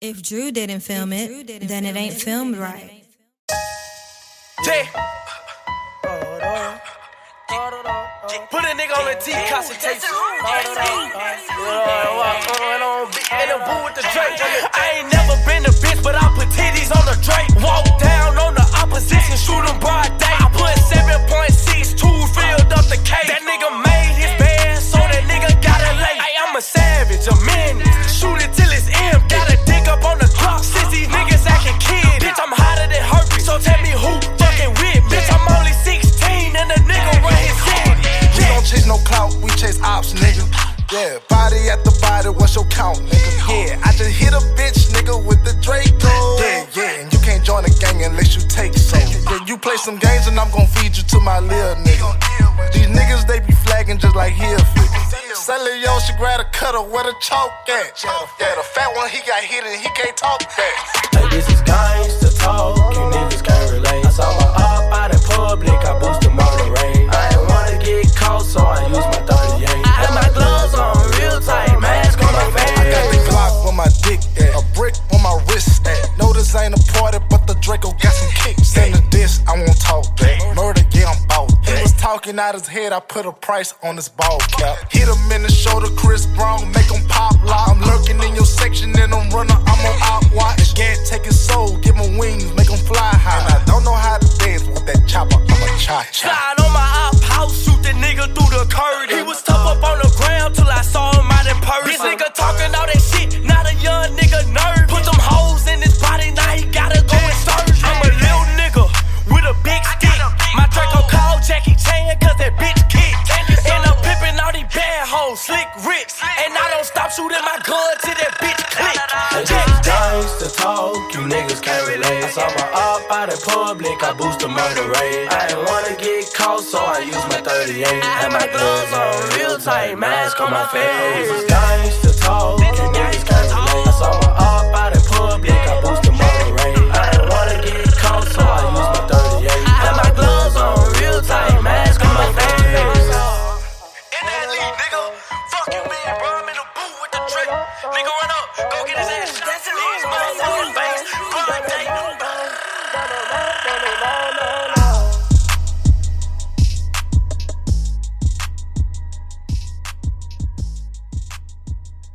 If Drew didn't film it, then it ain't filmed right. J. Put a nigga on the T consultation. In the booth with the Drake. I ain't never been a bitch, but I put titties on the Drake. Walk down on the opposition, shoot 'em broad nigga. Yeah, body at the body, what's your count, nigga? Yeah, I just hit a bitch, nigga, with the Draco. Yeah, yeah, and you can't join a gang unless you take so. Yeah, you play some games and I'm gon' feed you to my little nigga. These niggas, they be flagging just like figures. Sally yo, she grab a cutter, where the chalk at? Yeah, the fat one, he got hit and he can't talk back. This ain't a party, but the Draco got some kicks. Send the dish, I won't talk back. Murder, yeah, I'm bout that. He was talking out his head, I put a price on his ball cap. Hit him in the shoulder, Chris Brown, make him pop lock. I'm lurking in your section, and I'm running, I'm on op watch. Can't take his soul, give him wings, make him fly high. And I don't know how to dance with that chopper, I'm a cha cha. Slide on my op house, shoot the nigga through the curtain. He was tough up on the don't stop shooting my gun till that bitch click. Gangsta talk, you niggas can't relate. I saw my up out in public, I boost the murder rate. I ain't wanna get caught, so I use my 38. Had my gloves on real tight, mask on my face. Talk, you niggas can't Big Run up. Go get his ass.